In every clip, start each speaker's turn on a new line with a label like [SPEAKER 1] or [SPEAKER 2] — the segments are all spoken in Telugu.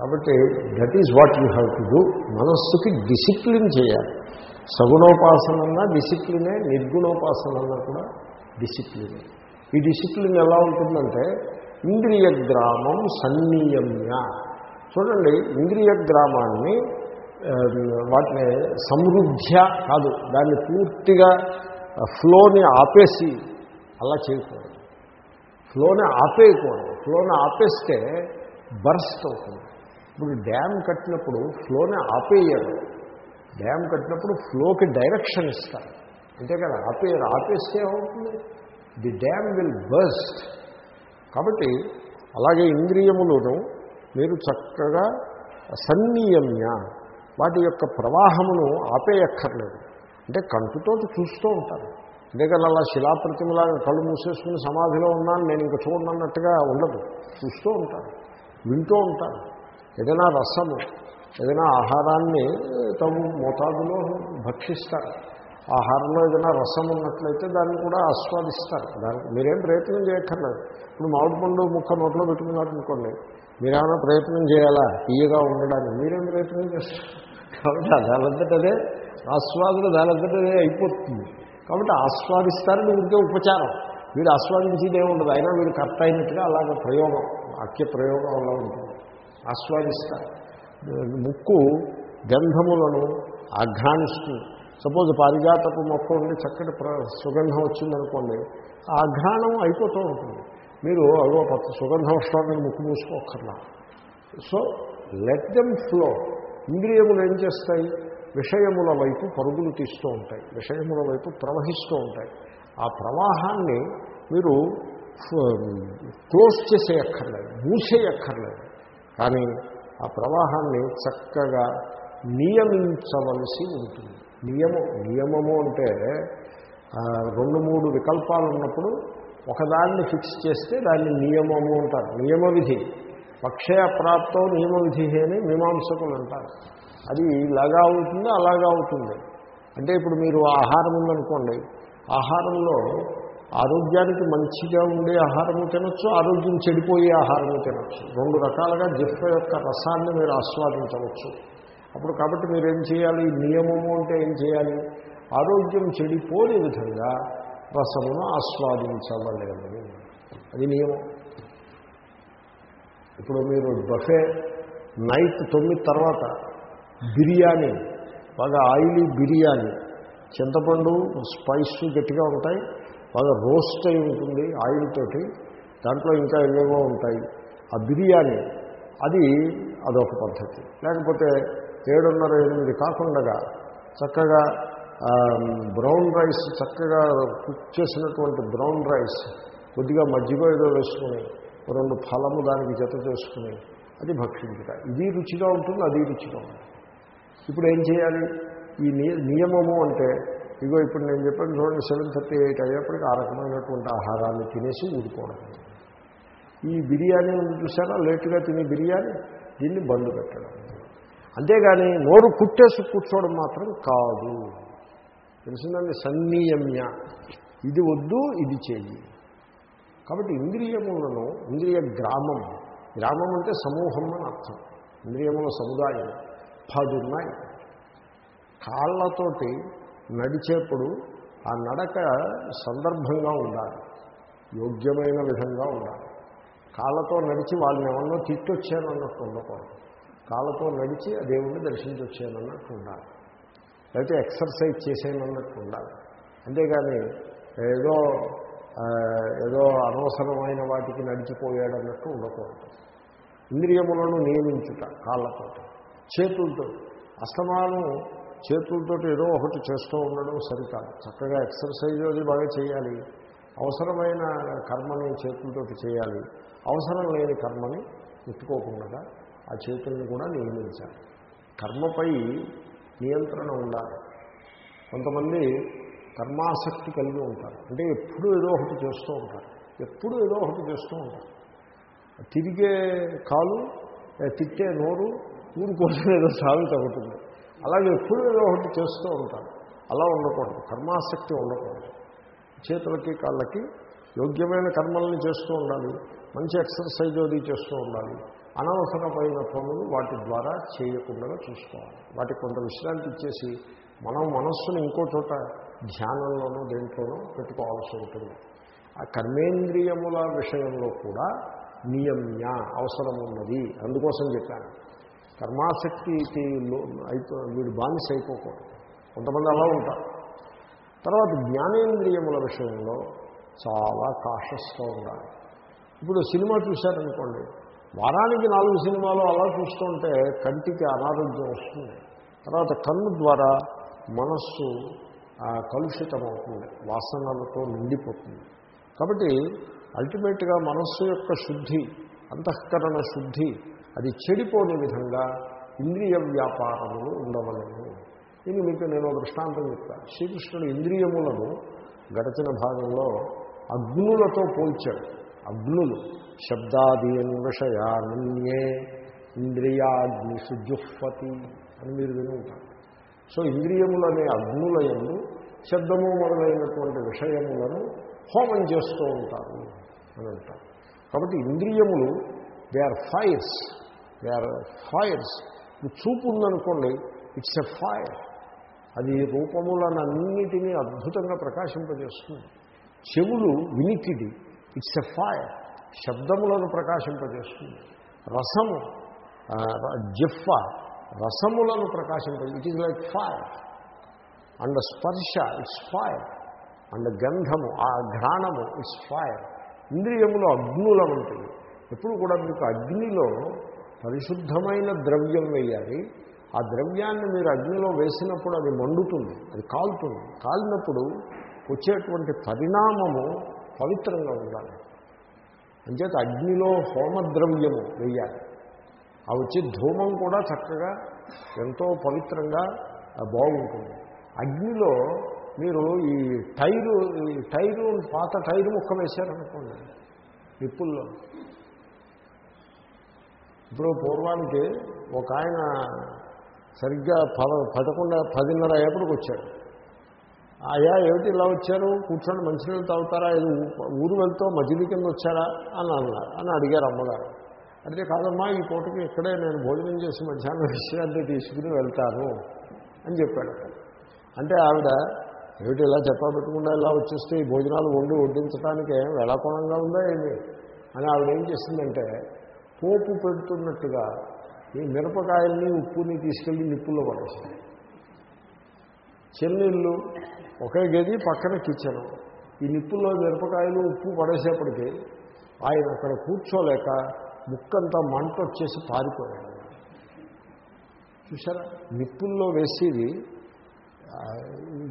[SPEAKER 1] కాబట్టి that is what you have to do మనస్సుకి డిసిప్లిన్ చేయాలి. సగుణోపాసనన్నా డిసిప్లినే నిర్గుణోపాసనన్నా కూడా డిసిప్లినే ఈ డిసిప్లిన్ ఎలా ఉంటుందంటే ఇంద్రియ గ్రామం సన్నియమ్య. చూడండి ఇంద్రియ గ్రామాన్ని వాటిని సమృద్ధ్య కాదు దాన్ని పూర్తిగా ఫ్లోని ఆపేసి అలా చేయకూడదు. ఫ్లోని ఆపేయకూడదు. ఫ్లోని ఆపేస్తే బర్స్ట్ అవుతుంది. ఇప్పుడు డ్యామ్ కట్టినప్పుడు ఫ్లోని ఆపేయరు. డ్యామ్ కట్టినప్పుడు ఫ్లోకి డైరెక్షన్ ఇస్తారు. అంతే కదా? ఆపేయరు. ఆపేస్తే ఏమవుతుంది? The dam will burst. కాబట్టి అలాగే ఇంద్రియములను మీరు చక్కగా సన్నియమ్య వాటి యొక్క ప్రవాహమును ఆపేయక్కర్లేదు. అంటే కంటుతో చూస్తూ ఉంటారు. అంతేకాని అలా శిలాప్రతిమలాగా కళ్ళు మూసేసుకుని సమాధిలో ఉన్నాను నేను ఇంకా చూడనన్నట్టుగా ఉండదు. చూస్తూ ఉంటాను వింటూ ఉంటాను ఏదైనా రసము ఏదైనా ఆహారాన్ని తగు మోతాదులో భక్షిస్తారు. ఆహారంలో ఏదైనా రసం ఉన్నట్లయితే దాన్ని కూడా ఆస్వాదిస్తారు. దానికి మీరేం ప్రయత్నం చేయక్కర్లేదు. ఇప్పుడు మామిడి పండు ముక్క నోట్లో పెట్టుకున్నారనుకోండి మీరేమైనా ప్రయత్నం చేయాలా? తీయగా ఉండడానికి మీరేం ప్రయత్నం చేస్తారు? కాబట్టి దానంతటదే ఆస్వాదన దానంతటదే అయిపోతుంది. కాబట్టి ఆస్వాదిస్తారని ఉంటే ఉపచారం. వీడు ఆస్వాదించేదే ఉండదు. అయినా వీడు కర్త అయినట్టుగా అలాగే ప్రయోగం వాక్య ప్రయోగం అలా ఉంటుంది. ఆస్వాదిస్తారు ముక్కు గంధములను ఆఘ్రాణిస్తుంది. సపోజ్ పారిజాతపు మొక్క ఉండి చక్కటి ప్ర సుగంధం వచ్చిందనుకోండి ఆ అయిపోతూ ఉంటుంది. మీరు అదో కొత్త సుగంధం వస్తుందని ముక్కు మూసుకోకర్లా సో లెట్ దెమ్ ఫ్లో ఇంద్రియములు ఏం చేస్తాయి? విషయముల వైపు పరుగులు తీస్తూ ఉంటాయి. విషయముల వైపు ప్రవహిస్తూ ఉంటాయి. ఆ ప్రవాహాన్ని మీరు క్లోజ్ చేసేయక్కర్లేదు మూసేయక్కర్లేదు. కానీ ఆ ప్రవాహాన్ని చక్కగా నియమించవలసి ఉంటుంది. నియమం నియమము అంటే రెండు మూడు వికల్పాలు ఉన్నప్పుడు ఒకదాన్ని ఫిక్స్ చేస్తే దాన్ని నియమము అంటారు. నియమ విధి పక్షే అప్రాప్తం నియమ విధి అని మీమాంసకులు అంటారు. అది ఇలాగా అవుతుంది అలాగా అవుతుంది? అంటే ఇప్పుడు మీరు ఆహారం ఉందనుకోండి ఆహారంలో ఆరోగ్యానికి మంచిగా ఉండే ఆహారము తినొచ్చు ఆరోగ్యం చెడిపోయే ఆహారము తినొచ్చు. రెండు రకాలుగా జిహ్వ యొక్క రసాన్ని మీరు ఆస్వాదించవచ్చు. అప్పుడు కాబట్టి మీరు ఏం చేయాలి? నియమము అంటే ఏం చేయాలి? ఆరోగ్యం చెడిపోని విధంగా రసమును ఆస్వాదించవలేదు అది నియమం. ఇప్పుడు మీరు బఫే నైట్ తొమ్మిది తర్వాత బిర్యానీ బాగా ఆయిలీ బిర్యానీ చింతపండు స్పైస్ గట్టిగా ఉంటాయి. బాగా రోస్ట్ అయి ఉంటుంది ఆయిల్ తోటి దాంట్లో ఇంకా ఏవేవో ఉంటాయి. ఆ బిర్యానీ అది అదొక పద్ధతి. లేకపోతే ఏడున్నర ఎనిమిది కాకుండా చక్కగా బ్రౌన్ రైస్ చక్కగా కుక్ చేసినటువంటి బ్రౌన్ రైస్ కొద్దిగా మజ్జిగ ఏదో వేసుకుని రెండు ఫలము దానికి జత చేసుకుని అది భక్షించుట. ఇది రుచిగా ఉంటుంది అది రుచిగా ఉంటుంది. ఇప్పుడు ఏం చేయాలి? ఈ నియ నియమము అంటే ఇగో ఇప్పుడు నేను చెప్పాను చూడండి సెవెన్ థర్టీ ఎయిట్ అయ్యేప్పటికి ఆ రకమైనటువంటి ఆహారాన్ని తినేసి ఊరుకోవడం. ఈ బిర్యానీ ఉంది చూసారా? లేటుగా తినే బిర్యానీ దీన్ని బంద్ పెట్టడం. అంతేగాని నోరు కుట్టేసి కూర్చోవడం మాత్రం కాదు. తెలిసిందండి? సన్నియమ్య. ఇది వద్దు ఇది చెయ్యి. కాబట్టి ఇంద్రియములను ఇంద్రియ గ్రామం గ్రామం అంటే సమూహం అని అర్థం. ఇంద్రియముల సముదాయం పదున్నాయి. కాళ్ళతోటి నడిచేప్పుడు ఆ నడక సందర్భంగా ఉండాలి. యోగ్యమైన విధంగా ఉండాలి. కాళ్ళతో నడిచి వాళ్ళని ఏమన్నా తిట్టొచ్చానన్నట్టు ఉండకూడదు. కాళ్ళతో నడిచి ఆ దేవుణ్ణి దర్శించి వచ్చానన్నట్టు ఉండాలి. లేకపోతే ఎక్సర్సైజ్ చేసేనన్నట్టు ఉండాలి. అంతేగాని ఏదో ఏదో అనవసరమైన వాటికి నడిచిపోయాడన్నట్టు ఉండకూడదు. ఇంద్రియములను నియమించుట కాళ్ళతో చేతులతో అస్తమానం చేతులతో ఏదో ఒకటి చేస్తూ ఉండడం సరికాదు. చక్కగా ఎక్సర్సైజ్ అది బాగా చేయాలి. అవసరమైన కర్మని చేతులతోటి చేయాలి. అవసరం లేని కర్మని ముట్టుకోకుండా ఆ చేతుల్ని కూడా నియమించాలి. కర్మపై నియంత్రణ ఉండాలి. కొంతమంది కర్మాసక్తి కలిగి ఉంటారు. అంటే ఎప్పుడూ ఏదో ఒకటి చేస్తూ ఉంటారు. ఎప్పుడూ ఏదో ఒకటి చేస్తూ ఉంటారు. తిరిగే కాలు తిట్టే నోరు ఊరు కోసం ఏదో సాగుతూ తగ్గుతుంది అలాగే ఎప్పుడు ఏదో ఒకటి చేస్తూ ఉంటారు అలా ఉండకూడదు. కర్మాసక్తి ఉండకూడదు. చేతులకి కాళ్ళకి యోగ్యమైన కర్మల్ని చేస్తూ ఉండాలి. మంచి ఎక్సర్సైజ్ అది చేస్తూ ఉండాలి. అనవసరమైన పనులు వాటి ద్వారా చేయకుండా చూసుకోవాలి. వాటికి కొంత విశ్రాంతి ఇచ్చేసి మనం మనస్సును ఇంకో చోట ధ్యానంలోనూ దేంట్లోనూ పెట్టుకోవాల్సి ఉంటుంది. ఆ కర్మేంద్రియముల విషయంలో కూడా నియమ్య అవసరం ఉన్నది అందుకోసం చెప్పాను. కర్మాసక్తికి లో- అయిపో వీడు బానిస అయిపోకూడదు. కొంతమంది అలా ఉంటారు. తర్వాత జ్ఞానేంద్రియముల విషయంలో చాలా కాషస్గా ఉండాలి. ఇప్పుడు సినిమా చూశారనుకోండి వారానికి నాలుగు సినిమాలు అలా చూస్తుంటే కంటికి అనారోగ్యం వస్తుంది. తర్వాత కన్ను ద్వారా మనస్సు ఆ, కలుషితమవుతుంది వాసనలతో నిండిపోతుంది. కాబట్టి అల్టిమేట్గా మనస్సు యొక్క శుద్ధి అంతఃకరణ శుద్ధి అది చెడిపోని విధంగా ఇంద్రియ వ్యాపారములు ఉండవలను దీన్ని మీకు నేను దృష్టాంతం చెప్తాను శ్రీకృష్ణుడు ఇంద్రియములను గడచిన భాగంలో అగ్నులతో పోల్చాడు. అగ్నులు శబ్దాదీన్ విషయాన్యే ఇంద్రియాగ్ని సుజుహ్వతి అని మీరు విని ఉంటారు. సో ఇంద్రియములనే అగ్నులయందు శబ్దము మొదలైనటువంటి విషయములను హోమం చేస్తూ ఉంటారు అని అంటారు. కాబట్టి ఇంద్రియములు they are fires they are fires చూపు ఉందనుకోండి ఇట్స్ ఎ ఫైర్ అది రూపములనన్నిటినీ అద్భుతంగా ప్రకాశింపజేస్తుంది. చెవులు వినికిడి ఇట్స్ ఎ ఫైర్ శబ్దములను ప్రకాశింపజేస్తుంది. రసము ఆ, జిఫ్ఫ రసములను ప్రకాశింప it is like fire and స్పర్శ ఇట్స్ ఫైర్ అండ్ గంధము ఆ ఘ్రాణము ఇట్స్ ఫైర్ ఇంద్రియములు అగ్నుల ఉంటుంది ఎప్పుడు కూడా మీకు అగ్నిలో పరిశుద్ధమైన ద్రవ్యం వేయాలి. ఆ ద్రవ్యాన్ని మీరు అగ్నిలో వేసినప్పుడు అది మండుతుంది అది కాలుతుంది. కాలినప్పుడు వచ్చేటువంటి పరిణామము పవిత్రంగా ఉండాలి. అంచేత అగ్నిలో హోమద్రవ్యము వేయాలి. ఆ వచ్చే ధూమం కూడా చక్కగా ఎంతో పవిత్రంగా బాగుంటుంది. అగ్నిలో మీరు ఈ టైరు ఈ టైరు పాత టైరు ముక్క వేశారనుకోండి నిప్పుల్లో. ఇప్పుడు పూర్వానికి ఒక ఆయన సరిగ్గా పద పదకొండు పదిన్నర అయ్యేప్పటికి వచ్చాడు అయ్యా ఏమిటి ఇలా వచ్చారు? కూర్చొని మంచినీళ్ళు తాగుతారా? ఇది ఊరు వెళ్తూ మజిలీ కింద వచ్చారా? అని అన్నారు. అని అడిగారు అమ్మగారు. అంటే కాదమ్మా ఈ పూటకి ఇక్కడే నేను భోజనం చేసి మధ్యాహ్నం విశ్రాంతి తీసుకుని వెళ్తాను అని చెప్పాడు. అంటే ఆవిడ ఏమిటి ఇలా చెప్పబెట్టకుండా ఇలా వచ్చేస్తే ఈ భోజనాలు వండి వడ్డించడానికి వెళ్ళకోణంగా ఉందా ఏంటి అని ఆవిడ ఏం చేసిందంటే పోపు పెడుతున్నట్టుగా ఈ మిరపకాయల్ని ఉప్పుని తీసుకెళ్ళి నిప్పుల్లో పడేస్తాయి. చెన్నీళ్ళు ఒకే గది పక్కన కిచెను. ఈ నిప్పుల్లో మిరపకాయలు ఉప్పు పడేసేపటికి ఆయన అక్కడ కూర్చోలేక ముక్కంతా మంట వచ్చేసి పారిపోయాడు. చూసారా నిప్పుల్లో వేసేది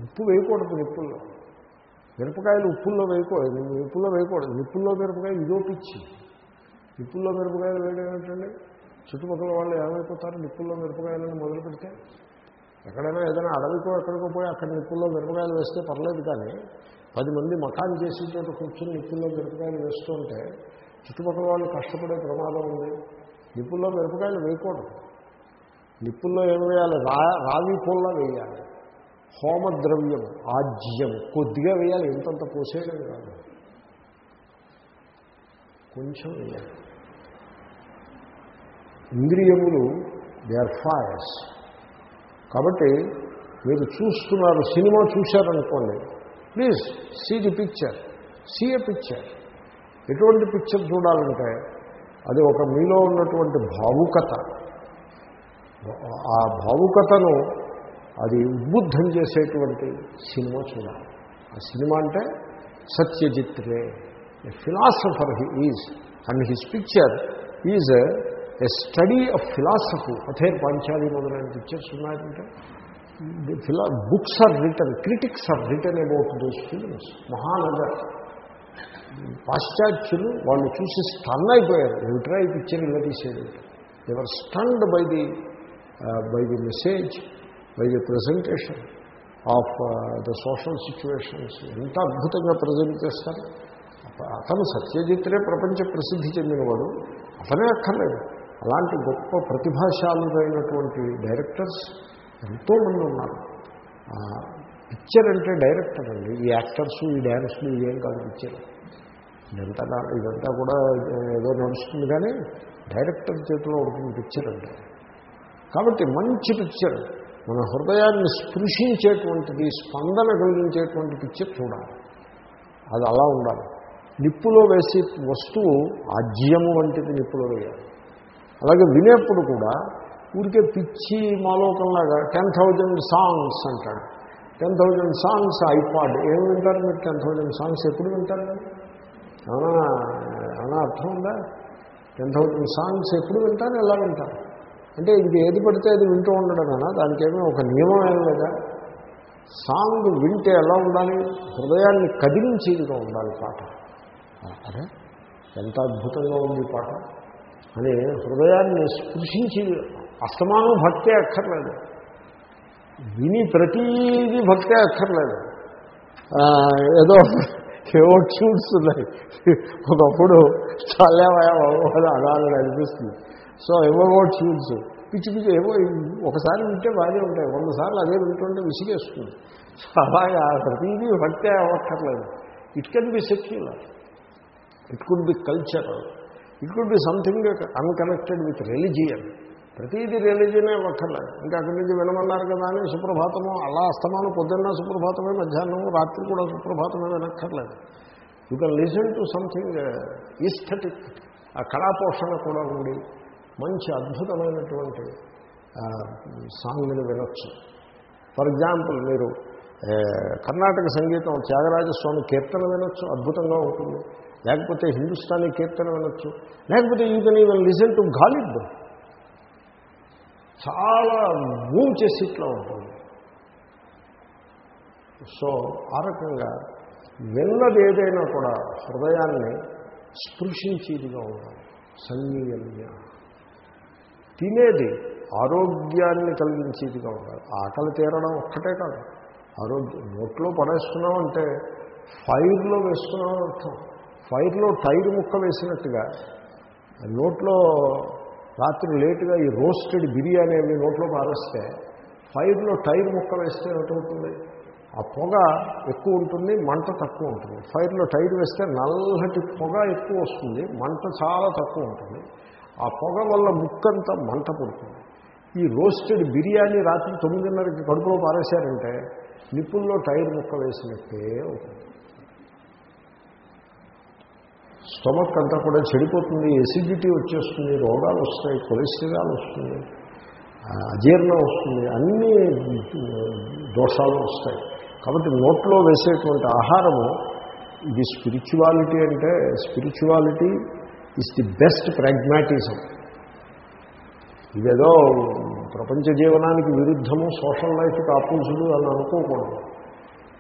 [SPEAKER 1] ఉప్పు వేయకూడదు నిప్పుల్లో. మిరపకాయలు ఉప్పుల్లో వేయకూడదు నిప్పుల్లో వేయకూడదు. నిప్పుల్లో మిరపకాయలు ఇదో పిచ్చి. నిప్పుల్లో మిరపకాయలు వేయడం ఏమిటండి చుట్టుపక్కల వాళ్ళు ఏమైపోతారు? నిప్పుల్లో మిరపకాయలను మొదలు పెడితే ఎక్కడైనా ఏదైనా అడవికో ఎక్కడికో పోయి అక్కడ నిప్పుల్లో మిరపకాయలు వేస్తే పర్లేదు కానీ పది మంది మకాన్ చేసి చోట కూర్చొని నిప్పుల్లో మిరపకాయలు వేస్తుంటే చుట్టుపక్కల వాళ్ళు కష్టపడే ప్రమాదం ఉంది. నిప్పుల్లో మిరపకాయలు వేయకూడదు. నిప్పుల్లో ఏం వేయాలి? రా రావి పుల్ల వేయాలి. హోమద్రవ్యం ఆజ్యం. కొద్దిగా వేయాలి. ఎంతంత పోసేయడం కాదు. కొంచెం వేయాలి. ఇంద్రియములు దే ఆర్ ఫైర్స్ కాబట్టి మీరు చూస్తున్నారు cinema చూశారనుకోండి please see the picture see a picture ఎటువంటి పిక్చర్ చూడాలంటే అది ఒక మీలో ఉన్నటువంటి భావుకత. ఆ భావుకతను అది ఉద్బుద్ధం చేసేటువంటి సినిమా చూడాలి. ఆ సినిమా అంటే Satyajit Ray philosopher he is and his picture is a study of philosophy Pather Panchali మొదలైన పిక్చర్స్ ఉన్నాయంటే ఫిలా books are written critics are written about those films Mahanagar. పాశ్చాత్యులు వాళ్ళు చూసి స్టన్ అయిపోయారు. ఏమిట్రా ఈ పిక్చర్ ఇలా తీసేది. Ever stunned by the by the message by the presentation of the social situations ఎంత అద్భుతంగా ప్రజెంట్ చేస్తారు. అతను సత్యజిత్రే ప్రపంచ ప్రసిద్ధి చెందినవాడు. అతనే అక్కర్లేదు. అలాంటి గొప్ప ప్రతిభాశాలురైనటువంటి డైరెక్టర్స్ ఎంతోమంది ఉన్నారు. పిక్చర్ అంటే డైరెక్టర్ అండి. ఈ యాక్టర్స్ ఈ డ్యాన్స్లు ఏం కాదు పిక్చర్. ఇదంతా ఇదంతా కూడా ఏదో నడుస్తుంది కానీ డైరెక్టర్ చేతిలో ఉంటుంది పిక్చర్ అంటే. కాబట్టి మంచి పిక్చర్. మన హృదయాన్ని స్పృశించేటువంటిది స్పందన కలిగించేటువంటి పిక్చర్ చూడాలి. అది అలా ఉండాలి. నిప్పులో వేసి వస్తువు ఆజ్యము వంటిది నిప్పులో వేయాలి. అలాగే వినేప్పుడు కూడా ఊరికే పిచ్చి మాలోకంలాగా టెన్ థౌజండ్ సాంగ్స్ అంటాడు. Ten thousand songs iPod. ఏం వింటారు మీరు టెన్ థౌజండ్ సాంగ్స్? ఎప్పుడు వింటారు ఏమైనా ఏమైనా అర్థం ఉందా? టెన్ థౌజండ్ సాంగ్స్ ఎప్పుడు వింటారు? ఎలా వింటారు? అంటే ఇది ఏది పడితే అది వింటూ ఉండడమేనా దానికి ఏమీ ఒక నియమం ఏం లేదా? సాంగ్ వింటే ఎలా ఉండాలి? హృదయాన్ని కదిలించేదిగా ఉండాలి పాట. అరే ఎంత అద్భుతంగా ఉంది పాట. అని హృదయాన్ని స్పృశించి అస్తమానం భక్తే అక్కర్లేదు. విని ప్రతీది భక్తే అక్కర్లేదు. ఏదో ఏవో ట్యూన్స్ ఉన్నాయి. ఒకప్పుడు చల్లేవయా అనాలని అనిపిస్తుంది. సో ఏవో ట్యూన్స్ పిచ్చి పిచ్చి ఏవో ఒకసారి వింటే బాగానే ఉంటాయి. వంద సార్లు అదే వింటుంటే విసిగేస్తుంది. సో అలాగా ప్రతిదీ భక్తే అవ్వక్కర్లేదు. It can be secular it could be cultural it could be something unconnected with religion ప్రతిదీ రిలీజియనే ఒక్కర్లేదు ఇంకా అక్కడి నుంచి వినమన్నారు కదా అని సుప్రభాతము అలా అస్తమానం పొద్దున్న సుప్రభాతమే మధ్యాహ్నం రాత్రి కూడా సుప్రభాతమే వినక్కర్లేదు. You can listen to something aesthetic ఆ కళాపోషణ కూడా ఉండి మంచి అద్భుతమైనటువంటి సాంగ్ని వినొచ్చు. ఫర్ ఎగ్జాంపుల్ మీరు uh, కర్ణాటక సంగీతం త్యాగరాజస్వామి కీర్తన వినొచ్చు. అద్భుతంగా ఉంటుంది. లేకపోతే హిందుస్థానీ కీర్తన వినొచ్చు. లేకపోతే you can even listen to గాలిడ్ చాలా మూవ్ చేసి ఇట్లా ఉంటుంది. సో ఆ రకంగా విన్నది ఏదైనా కూడా హృదయాన్ని స్పృశించేదిగా ఉండాలి. సన్నియంగా. తినేది ఆరోగ్యాన్ని కలిగించేదిగా ఉండాలి. ఆకలి తీరడం ఒక్కటే కాదు. ఆరోగ్యం నోట్లో పడేస్తున్నాం అంటే ఫైర్లో వేసుకున్నాం అర్థం. ఫైర్లో టైర్ ముక్క వేసినట్టుగా నోట్లో రాత్రి లేటుగా ఈ రోస్టెడ్ బిర్యానీ అవి నోట్లో పారేస్తే ఫైర్లో టైర్ ముక్క వేస్తే ఏమవుతుంది? ఆ పొగ ఎక్కువ ఉంటుంది మంట తక్కువ ఉంటుంది. ఫైర్లో టైర్ వేస్తే నల్లటి పొగ ఎక్కువ వస్తుంది మంట చాలా తక్కువ ఉంటుంది. ఆ పొగ వల్ల ముక్కంతా మంట పడుతుంది. ఈ రోస్టెడ్ బిర్యానీ రాత్రి తొమ్మిదిన్నరకి కడుపులో పారేశారంటే నిప్పుల్లో టైర్ ముక్క వేసినట్టే అవుతుంది. స్టమక్ అంతా కూడా చెడిపోతుంది ఎసిడిటీ వచ్చేస్తుంది రోగాలు వస్తాయి కొలెస్ట్రాల్ వస్తుంది అజీర్ణం వస్తుంది అన్ని దోషాలు వస్తాయి. కాబట్టి నోట్లో వేసేటువంటి ఆహారము ఇది స్పిరిచువాలిటీ అంటే spirituality is the best pragmatism ఇదేదో ప్రపంచ జీవనానికి విరుద్ధము సోషల్ లైఫ్కి ఆపోజిట్ అని అనుకోకూడదు.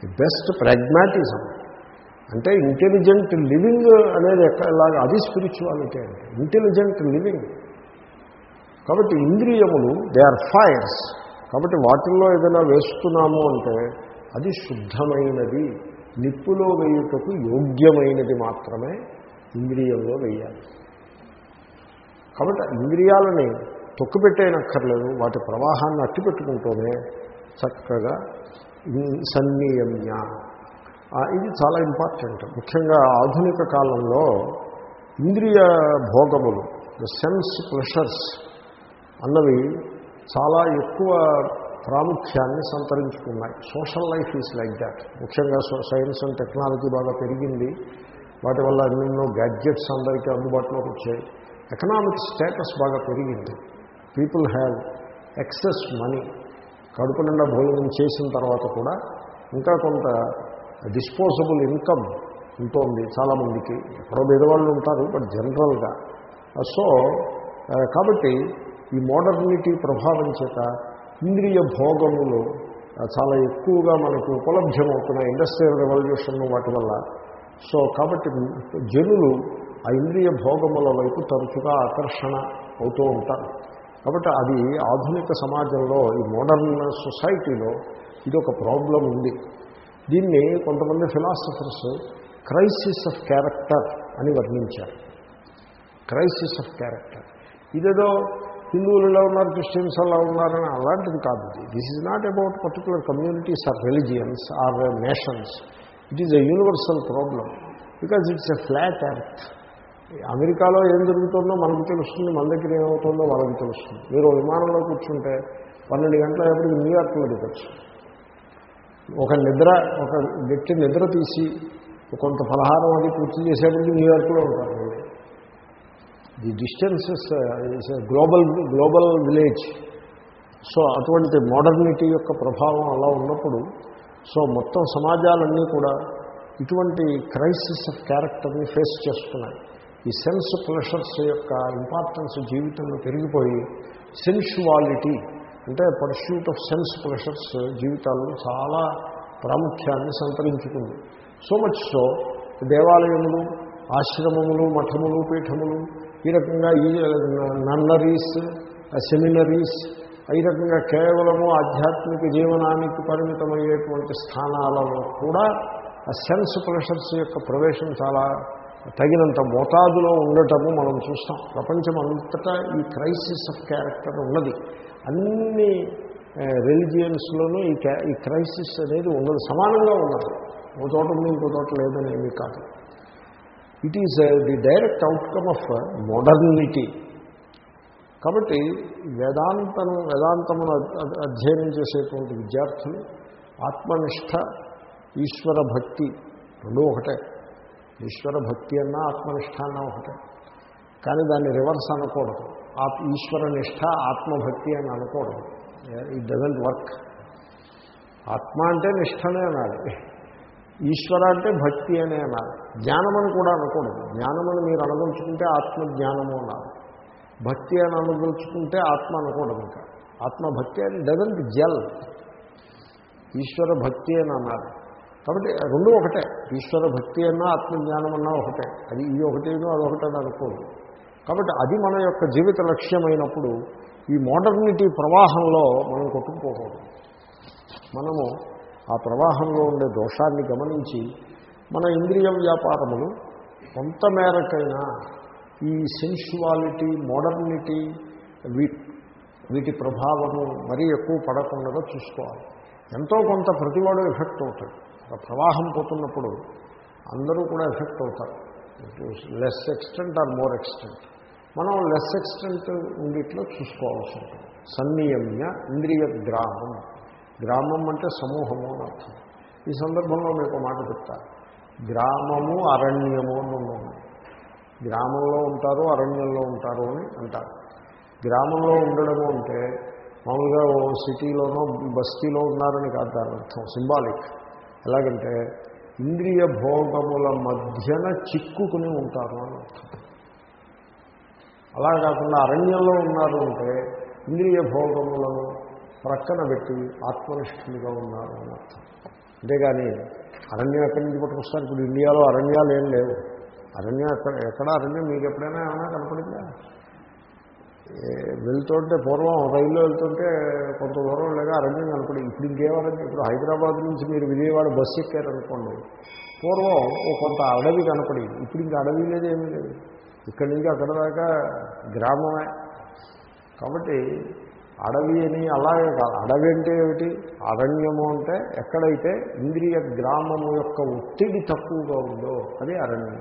[SPEAKER 1] ది బెస్ట్ ప్రాగ్మాటిజం అంటే ఇంటెలిజెంట్ లివింగ్ అనేది ఎక్కడలాగా అది స్పిరిచువాలిటీ అంటే ఇంటెలిజెంట్ లివింగ్. కాబట్టి ఇంద్రియములు దే ఆర్ ఫైర్స్ కాబట్టి వాటిల్లో ఏదైనా వేస్తున్నాము అంటే అది శుద్ధమైనది. నిప్పులో వేయుటకు యోగ్యమైనది మాత్రమే ఇంద్రియంలో వేయాలి. కాబట్టి ఇంద్రియాలని తొక్కుపెట్టేయనక్కర్లేదు. వాటి ప్రవాహాన్ని అట్టిపెట్టుకుంటూనే చక్కగా సన్నియమ్య ఇది చాలా ఇంపార్టెంట్ ముఖ్యంగా ఆధునిక కాలంలో ఇంద్రియ భోగములు ద సెన్స్ ప్రెషర్స్ అన్నవి చాలా ఎక్కువ ప్రాముఖ్యాన్ని సంతరించుకున్నాయి. Social life is like that ముఖ్యంగా సో- సైన్స్ అండ్ టెక్నాలజీ బాగా పెరిగింది. వాటి వల్ల ఎన్నెన్నో గ్యాడ్జెట్స్ అందరికీ అందుబాటులోకి వచ్చాయి. ఎకనామిక్ స్టేటస్ బాగా పెరిగింది. పీపుల్ హ్యావ్ ఎక్సెస్ మనీ కడుపు నిండా భోజనం చేసిన తర్వాత కూడా ఇంకా కొంత డిస్పోజబుల్ ఇన్కమ్ ఉంటుంది చాలామందికి. ఎక్కడో పేదవాళ్ళు ఉంటారు బట్ జనరల్గా సో కాబట్టి ఈ మోడర్నిటీ ప్రభావం చేత ఇంద్రియ భోగములు చాలా ఎక్కువగా మనకు ఉపలభ్యమవుతున్నాయి ఇండస్ట్రియల్ రెవల్యూషన్ వాటి వల్ల. సో కాబట్టి జనులు ఆ ఇంద్రియ భోగముల వైపు తరచుగా ఆకర్షణ అవుతూ ఉంటారు. కాబట్టి అది ఆధునిక సమాజంలో ఈ మోడర్న్ సొసైటీలో ఇది ఒక ప్రాబ్లం ఉంది. దీన్ని కొంతమంది ఫిలాసఫర్స్ క్రైసిస్ ఆఫ్ క్యారెక్టర్ అని వర్ణించారు. క్రైసిస్ ఆఫ్ క్యారెక్టర్ ఇదేదో హిందువులు ఇలా ఉన్నారు క్రిస్టియన్స్ అలా ఉన్నారని అలాంటిది కాదు this is not about particular communities or religions or nations it is a universal problem because it's a flat earth అమెరికాలో ఏం జరుగుతుందో మనకు తెలుస్తుంది మన దగ్గర ఏమవుతుందో వాళ్ళకి తెలుస్తుంది. మీరు విమానంలో కూర్చుంటే పన్నెండు గంటల ఎప్పటికి న్యూయార్క్లో దిగచ్చు. ఒక నిద్ర ఒక వ్యక్తి నిద్ర తీసి కొంత ఫలహారం అది పూర్తి చేసేప్పటికి న్యూయార్క్లో ఉంటారు the distances global global village so అటువంటి మోడర్నిటీ యొక్క ప్రభావం అలా ఉన్నప్పుడు సో మొత్తం సమాజాలన్నీ కూడా ఇటువంటి క్రైసిస్ ఆఫ్ క్యారెక్టర్ని ఫేస్ చేస్తున్నాయి. ఈ సెన్స్ ప్లెషర్స్ యొక్క ఇంపార్టెన్స్ జీవితంలో పెరిగిపోయి సెన్షువాలిటీ అంటే పర్ష్యూట్ ఆఫ్ సెన్స్ ప్రెషర్స్ జీవితాల్లో చాలా ప్రాముఖ్యాన్ని సంతరించుకుంది. సో మచ్ సో దేవాలయములు ఆశ్రమములు మఠములు పీఠములు ఈ రకంగా ఈ నన్నరీస్ సెమినరీస్ ఈ రకంగా కేవలము ఆధ్యాత్మిక జీవనానికి పరిమితమయ్యేటువంటి స్థానాలలో కూడా ఆ సెన్స్ ప్రెషర్స్ యొక్క ప్రవేశం చాలా తగినంత మోతాదులో ఉండటము మనం చూస్తాం. ప్రపంచం అంతటా ఈ క్రైసిస్ ఆఫ్ క్యారెక్టర్ ఉన్నది. అన్ని రిలిజియన్స్లోనూ ఈ క్యా ఈ క్రైసిస్ అనేది ఉండదు సమానంగా ఉన్నది ఓ చోట ఉంది ఇంకో చోట లేదని ఏమీ కాదు. It is the direct outcome of modernity కాబట్టి వేదాంతం వేదాంతమును అధ్యయనం చేసేటువంటి విద్యార్థులు ఆత్మనిష్ట ఈశ్వర భక్తి రెండూ ఒకటే. ఈశ్వర భక్తి అన్నా ఆత్మనిష్ట అన్నా ఒకటే. కానీ దాన్ని రివర్స్ అనకూడదు. ఈశ్వర నిష్ట ఆత్మభక్తి అని అనుకోవడం ఇట్ డజంట్ వర్క్ ఆత్మ అంటే నిష్టనే అనాలి. ఈశ్వర అంటే భక్తి అనే అనాలి. జ్ఞానమని కూడా అనకూడదు జ్ఞానమని మీరు అనదలుచుకుంటే ఆత్మజ్ఞానము అనాలి. భక్తి అని అనదలుచుకుంటే ఆత్మ అనకూడదు ఇంకా. ఆత్మభక్తి అని డజంట్ జల్ ఈశ్వర భక్తి అని అన్నారు కాబట్టి రెండు ఒకటే. ఈశ్వర భక్తి అన్నా ఆత్మజ్ఞానం అన్నా ఒకటే. అది ఇది ఒకటేనో అదొకటే అని అనుకోదు. కాబట్టి అది మన యొక్క జీవిత లక్ష్యమైనప్పుడు ఈ మోడర్నిటీ ప్రవాహంలో మనం కొట్టుకుపోకూడదు. మనము ఆ ప్రవాహంలో ఉండే దోషాన్ని గమనించి మన ఇంద్రియ వ్యాపారములు కొంత మేరకైనా ఈ సెన్షువాలిటీ మోడర్నిటీ వీటి వీటి ప్రభావము మరీ ఎక్కువ పడకుండా చూసుకోవాలి. ఎంతో కొంత ప్రతివాడు ఎఫెక్ట్ అవుతాడు. ఆ ప్రవాహం పోతున్నప్పుడు అందరూ కూడా ఎఫెక్ట్ అవుతారు. Less extent or more extent మనం లెస్ ఎక్స్టెంట్ ఉండిట్లో చూసుకోవాల్సి ఉంటుంది. సన్నియమ్య ఇంద్రియ గ్రామం. గ్రామం అంటే సమూహము అని అర్థం. ఈ సందర్భంలో మీకు మాట చెప్తా. గ్రామము అరణ్యము అని ఉన్నాము గ్రామంలో ఉంటారు అరణ్యంలో ఉంటారు అని అంటారు. గ్రామంలో ఉండడము అంటే మామూలుగా ఓ సిటీలోనో బస్తీలో ఉన్నారని కాదు దాని అర్థం. సింబాలిక్ ఎలాగంటే ఇంద్రియ భోగముల మధ్యన చిక్కుకుని ఉంటారు అని అర్థం. అలా కాకుండా అరణ్యంలో ఉన్నారు అంటే ఇంద్రియ భోగములను ప్రక్కన పెట్టి ఆత్మనిష్ఠులుగా ఉన్నారు అని అర్థం. అంతేగాని అరణ్యం ఎక్కడి నుంచి పట్టుకొస్తారు? ఇప్పుడు ఇండియాలో అరణ్యాలు ఏం లేవు. అరణ్యం ఎక్కడ ఎక్కడ అరణ్యం మీకు ఎప్పుడైనా ఏమైనా కనపడిందా? వెళ్తుంటే పూర్వం రైల్లో వెళ్తుంటే కొంత దూరం లేక అరణ్యం కనపడి ఇప్పుడు ఇంకేం ఇప్పుడు హైదరాబాద్ నుంచి మీరు విజయవాడ బస్సు ఎక్కారనుకోండి పూర్వం ఓ కొంత అడవి కనపడి ఇప్పుడు ఇంకా అడవి లేదు ఏమీ లేదు. ఇక్కడి నుంచి అక్కడ దాకా గ్రామమే. కాబట్టి అడవి అని అలాగే కాదు. అడవి అంటే ఏమిటి? అరణ్యము అంటే ఎక్కడైతే ఇంద్రియ గ్రామము యొక్క ఒత్తిడి తక్కువగా ఉందో అది అరణ్యం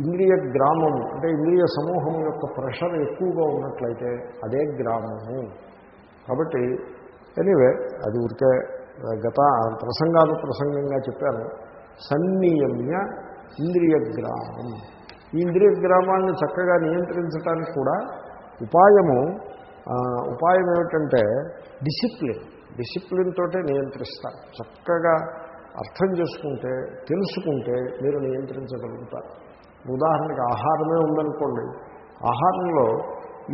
[SPEAKER 1] ఇంద్రియ గ్రామము అంటే ఇంద్రియ సమూహం యొక్క ప్రెషర్ ఎక్కువగా ఉన్నట్లయితే అదే గ్రామము. కాబట్టి ఎనీవే అది ఊరికే గత ప్రసంగాను ప్రసంగంగా చెప్పాను. సన్నియమ్య ఇంద్రియ గ్రామం. ఈ ఇంద్రియ గ్రామాన్ని చక్కగా నియంత్రించడానికి కూడా ఉపాయము ఉపాయం ఏమిటంటే డిసిప్లిన్. డిసిప్లిన్ తోటే నియంత్రిస్తారు. చక్కగా అర్థం చేసుకుంటే తెలుసుకుంటే మీరు నియంత్రించగలుగుతారు. ఉదాహరణకి ఆహారమే ఉందనుకోండి. ఆహారంలో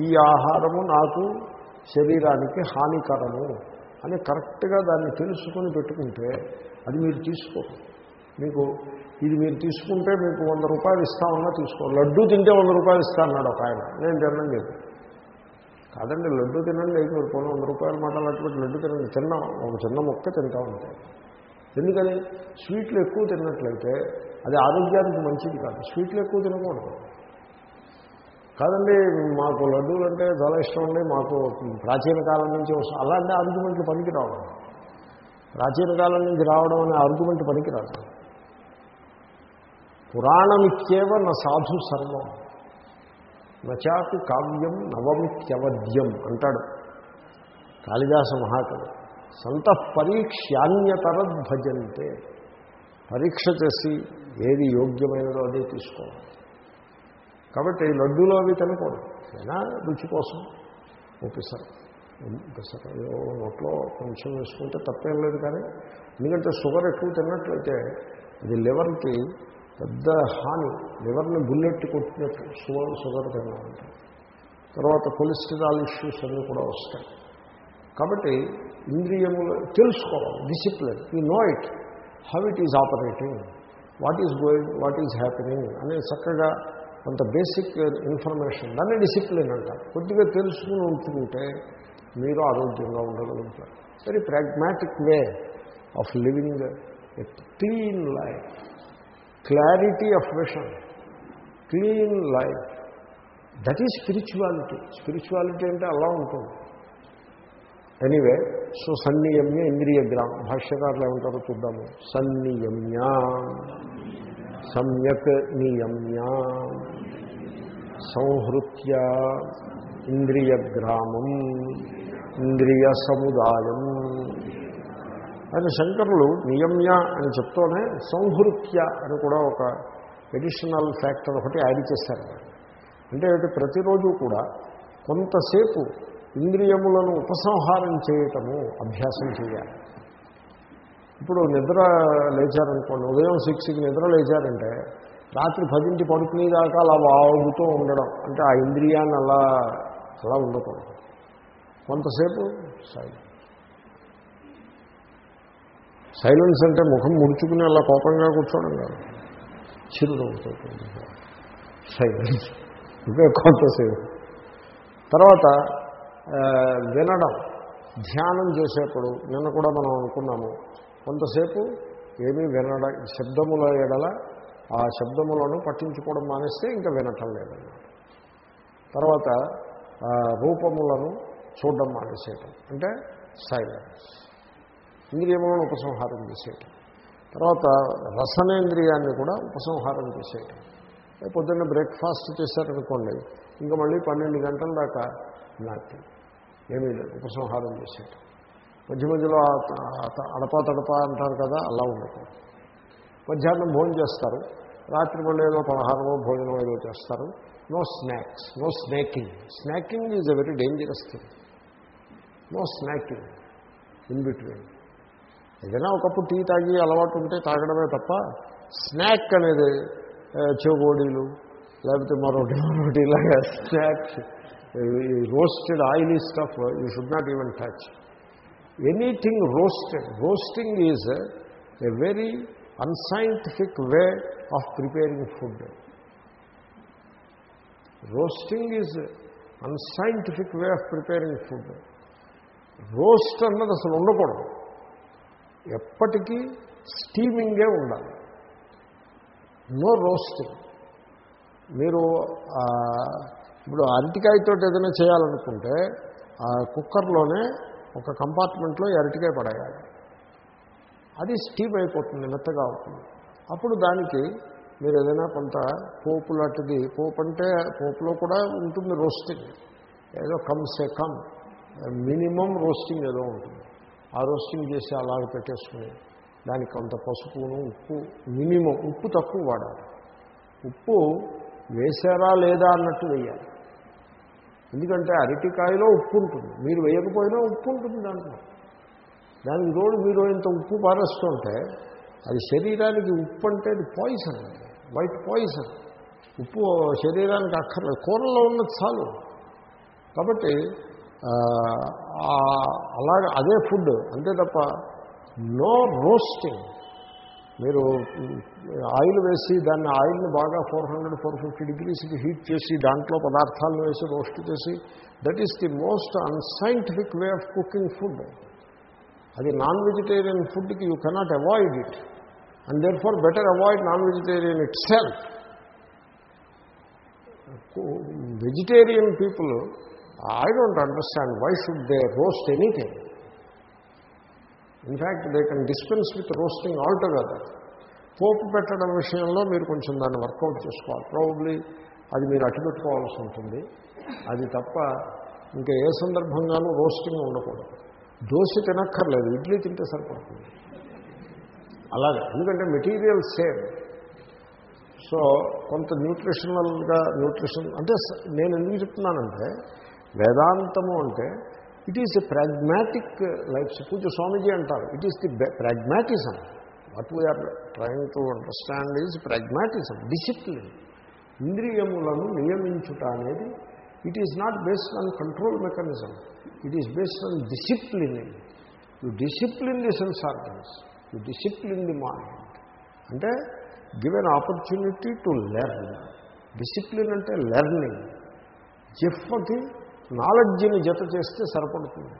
[SPEAKER 1] ఈ ఆహారము నాకు శరీరానికి హానికరము అని కరెక్ట్గా దాన్ని తెలుసుకొని పెట్టుకుంటే అది మీరు తీసుకో మీకు ఇది మీరు తీసుకుంటే మీకు వంద రూపాయలు ఇస్తామన్నా తీసుకో. లడ్డూ తింటే వంద రూపాయలు ఇస్తా అన్నాడు ఒక ఆయన. నేను తిన్నాను చెప్పి కాదండి లడ్డు తినండి అయితే మీరు పోనీ వంద రూపాయలు మాటలు అట్టుబట్టి లడ్డు తినండి తిన్నాం. ఒక చిన్న మొక్క తింటా ఉంటాయి ఎందుకని? స్వీట్లు ఎక్కువ తిన్నట్లయితే అది ఆరోగ్యానికి మంచిది కాదు. స్వీట్లు ఎక్కువ తినకూడదు. కాదండి మాకు లడ్డూలు అంటే చాలా ఇష్టం అండి. మాకు ప్రాచీన కాలం నుంచి వస్తాం అలాంటి ఆర్గ్యుమెంట్లు పనికిరావు. ప్రాచీన కాలం నుంచి రావడం అనే ఆర్గ్యుమెంట్ పనికిరాదు. పురాణమిత్యేవ న సాధు సర్వం. నచాకు కావ్యం నవమిత్యవద్యం అంటాడు కాళిదాస మహాకవి. సంత పరీక్ష్యాన్యతరద్ భజంతే పరీక్ష చేసి ఏది యోగ్యమైనదో అదే తీసుకోవాలి. కాబట్టి లడ్డూలో అవి తినకూడదు. అయినా రుచి కోసం ఒప్పిస్తారు ఒప్పిస్తారు ఏదో నోట్లో కొంచెం వేసుకుంటే తప్పేం లేదు కానీ ఎందుకంటే షుగర్ ఎక్కువ తిన్నట్లయితే ఇది లివర్కి పెద్ద హాని లివర్ని బుల్లెట్ కొట్టినట్టు షుగర్ షుగర్ తినాలంటే తర్వాత కొలెస్ట్రాల్ ఇష్యూస్ అన్నీ కూడా వస్తాయి. కాబట్టి ఇంద్రియములు తెలుసుకోవాలి discipline you know it how it is operating what is going what is happening అనే చక్కగా కొంత బేసిక్ ఇన్ఫర్మేషన్ దాన్ని డిసిప్లిన్ అంటారు. కొద్దిగా తెలుసుకుని ఉంచుకుంటే మీరు ఆరోగ్యంగా ఉండగలుగుతారు. Very pragmatic way of living a clean life clarity of vision clean life. That is spirituality spirituality అంటే అలా ఉంటుంది. ఎనీవే సో సన్నియమ్య ఇంద్రియ గ్రామం భాష్యకారులు ఏమంటారో చూద్దాము. సన్నియమ్య. సమ్యక్ నియమ్య. సంహృత్య ఇంద్రియగ్రామం ఇంద్రియ సముదాయం. ఆయన శంకరులు నియమ్య అని చెప్తూనే సంహృత్య అని కూడా ఒక ఎడిషనల్ ఫ్యాక్టర్ ఒకటి యాడ్ చేశారు. అంటే ప్రతిరోజు కూడా కొంతసేపు ఇంద్రియములను ఉపసంహారం చేయటము అభ్యాసం చేయాలి. ఇప్పుడు నిద్ర లేచారనుకోండి ఉదయం సిక్స్కి నిద్ర లేచారంటే రాత్రి పదింటి పడుకునే దాకా అలా వాగుతూ ఉండడం. అంటే ఆ ఇంద్రియాన్ని అలా అలా ఉండకూడదు. కొంతసేపు సైడ్ సైలెన్స్ అంటే ముఖం ముడుచుకుని అలా కోపంగా కూర్చోవడం కాదు. చిరునవ్వుతో సైలెన్స్. ఇంకా కొంతసేపు. తర్వాత వినడం. ధ్యానం చేసేప్పుడు నిన్న కూడా మనం అనుకున్నాము కొంతసేపు ఏమీ వినడం శబ్దముల ఎడల ఆ శబ్దములను పట్టించుకోవడం మానేస్తే ఇంకా వినటం లేదన్నమాట. తర్వాత రూపములను చూడడం మానేసేయటం. అంటే సైలెన్స్ ఇంద్రియములను ఉపసంహారం చేసేయటం. తర్వాత రసనేంద్రియాన్ని కూడా ఉపసంహారం చేసేయటం. పొద్దున్న బ్రేక్ఫాస్ట్ చేశారనుకోండి ఇంకా మళ్ళీ పన్నెండు గంటల దాకా నాటి ఏమీ లేదు ఉపసంహారం చేసేయటం. మధ్య మధ్యలో అడపా తడపా అంటారు కదా అలా ఉండకూడదు. మధ్యాహ్నం భోజనం చేస్తారు రాత్రి మళ్ళీ ఏదో పలహారమో భోజనం ఏదో చేస్తారు. No snacks no snacking. Snacking is a very dangerous thing. No snacking in between. ఏదైనా ఒకప్పుడు టీ తాగి అలవాటు ఉంటే తాగడమే తప్ప స్నాక్ అనేది చెగోడీలు లేకపోతే మరొకటి మరొకటి ఇలాగా snacks roasted oily stuff you should not even touch anything roasted roasting is a very unscientific way of preparing food roasting is unscientific way of preparing food roast అన్నది అసలు ఉండకూడదు. ఎప్పటికీ స్టీమింగే ఉండాలి. నో రోస్టింగ్ మీరు ఇప్పుడు అరటికాయతో ఏదైనా చేయాలనుకుంటే ఆ కుక్కర్లోనే ఒక కంపార్ట్మెంట్లో అరటికాయ పడేయాలి. అది స్టీమ్ అయిపోతుంది మెత్తగా అవుతుంది. అప్పుడు దానికి మీరు ఏదైనా కొంత పోపు లాంటిది పోపు అంటే పోపులో కూడా ఉంటుంది రోస్టింగ్. ఏదో కమ్ సే కమ్. మినిమం రోస్టింగ్ ఏదో ఉంటుంది. ఆ రోస్టింగ్ చేసి అలాగ పెట్టేసుకుని దానికి కొంత పసుపును ఉప్పు మినిమం ఉప్పు తక్కువ వాడాలి. ఉప్పు వేసారా లేదా అన్నట్టు వేయాలి. ఎందుకంటే అరటికాయలో ఉప్పు ఉంటుంది. మీరు వేయకపోయినా ఉప్పు ఉంటుంది దాంట్లో. దానికి రోడ్డు మీరు ఇంత ఉప్పు పారేస్తుంటే అది శరీరానికి ఉప్పు అంటే అది పాయిజన్ వైట్ పాయిజన్ ఉప్పు శరీరానికి అక్కర్లేదు. కూరలో ఉన్నది చాలు. కాబట్టి అలాగే అదే ఫుడ్ అంతే తప్ప నో రోస్టింగ్. మీరు ఆయిల్ వేసి దాన్ని ఆయిల్ని బాగా ఫోర్ హండ్రెడ్ ఫోర్ ఫిఫ్టీ డిగ్రీస్కి హీట్ చేసి దాంట్లో పదార్థాలను వేసి రోస్ట్ చేసి that is the most unscientific way of cooking food. అది నాన్ వెజిటేరియన్ ఫుడ్కి you cannot avoid it. And they're far better avoid non vegetarian itself vegetarian people I don't understand why should they roast anything in fact they can dispense with roasting altogether పోపు పెట్టడం విషయంలో మీరు కొంచెం దాన్ని వర్కౌట్ చేసుకోవాలి. ప్రాబబ్లీ అది మీరు అట్టుపెట్టుకోవాల్సి ఉంటుంది. అది తప్ప ఇంకా ఏ సందర్భంగానూ రోస్టింగ్ ఉండకూడదు. దోశ తినక్కర్లేదు. ఇడ్లీ తింటే సరిపడుతుంది. అలాగే ఎందుకంటే మెటీరియల్ సేమ్ సో కొంత న్యూట్రిషనల్గా న్యూట్రిషన్ అంటే నేను ఎందుకు చెప్తున్నానంటే వేదాంతము అంటే it is a pragmatic life పూజ. స్వామీజీ అంటారు it is the pragmatism what we are trying to understand is pragmatism discipline ఇంద్రియములను నియమించుట అనేది it is not based on control mechanism it is based on discipline you discipline the sense organs you discipline the mind అంటే give an opportunity to learn discipline అంటే లెర్నింగ్ జిఫ్కి నాలెడ్జ్ని జత చేస్తే సరిపడుతుంది.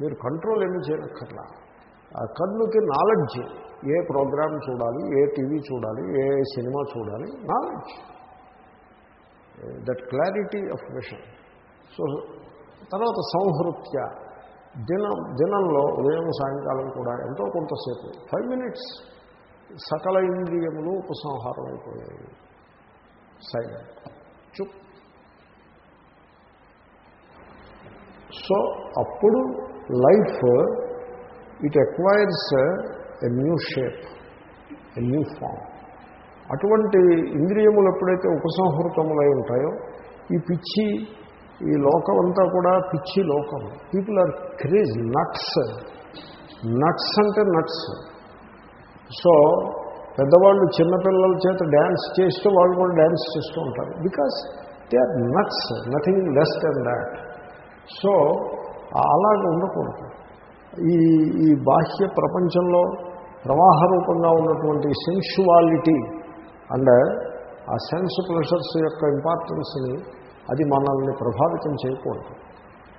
[SPEAKER 1] మీరు కంట్రోల్ ఏమీ చేయనక్కర్లా ఆ కన్నుకి నాలెడ్జ్ ఏ ప్రోగ్రామ్ చూడాలి ఏ టీవీ చూడాలి ఏ సినిమా చూడాలి knowledge. That clarity of vision so తర్వాత సంహృత్య. దినం దినంలో ఉదయం సాయంకాలం కూడా ఎంతో కొంతసేపు ఫైవ్ మినిట్స్ సకల ఇంద్రియములు ఉపసంహారం అయిపోయాయి సైలెంట్ చుప్ సో అప్పుడు life it acquires a new shape a new form. అటువంటి ఇంద్రియములు ఎప్పుడైతే ఉపసంహృతములై ఉంటాయో ఈ పిచ్చి ఈ లోకం అంతా కూడా పిచ్చి లోకం. People are craze nuts nuts అంటే నట్స్ సో పెద్దవాళ్ళు చిన్నపిల్లల చేత డ్యాన్స్ చేస్తూ వాళ్ళు కూడా డ్యాన్స్ చేస్తూ ఉంటారు. Because they are nuts nothing less than that so అలాగ ఉండకూడదు. ఈ ఈ బాహ్య ప్రపంచంలో ప్రవాహ రూపంగా ఉన్నటువంటి సెన్షువాలిటీ అండ్ ఆ సెన్స్ ప్రెషర్స్ యొక్క ఇంపార్టెన్స్ని అది మనల్ని ప్రభావితం చేయకూడదు.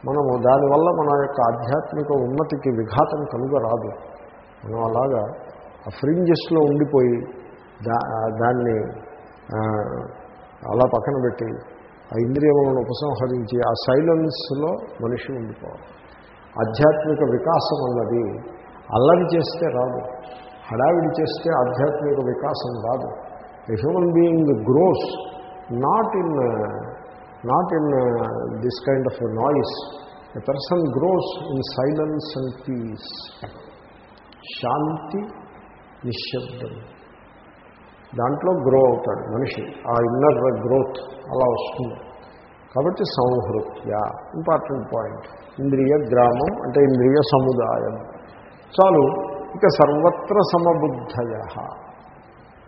[SPEAKER 1] మనము దానివల్ల మన యొక్క ఆధ్యాత్మిక ఉన్నతికి విఘాతం కలుగరాదు. మనం అలాగా ఆ ఫ్రింజెస్లో ఉండిపోయి దా దాన్ని అలా పక్కన పెట్టి ఆ ఇంద్రియములను ఉపసంహరించి ఆ సైలెన్స్లో మనిషి ఉండిపోవాలి. ఆధ్యాత్మిక వికాసం అన్నది అల్లరి చేస్తే రాదు. హడావిడి చేస్తే ఆధ్యాత్మిక వికాసం రాదు. A human being grows not in not in this kind of noise a person grows in silence and peace శాంతి నిశ్శబ్దం దాంట్లో గ్రో అవుతాడు మనిషి. ఆ ఇన్నర్ గ్రోత్ అలా వస్తుంది. కాబట్టి సంహృత్య ఇంపార్టెంట్ పాయింట్ ఇంద్రియ గ్రామం అంటే ఇంద్రియ సముదాయం. చాలు ఇక సర్వత్ర సమబుద్ధయ.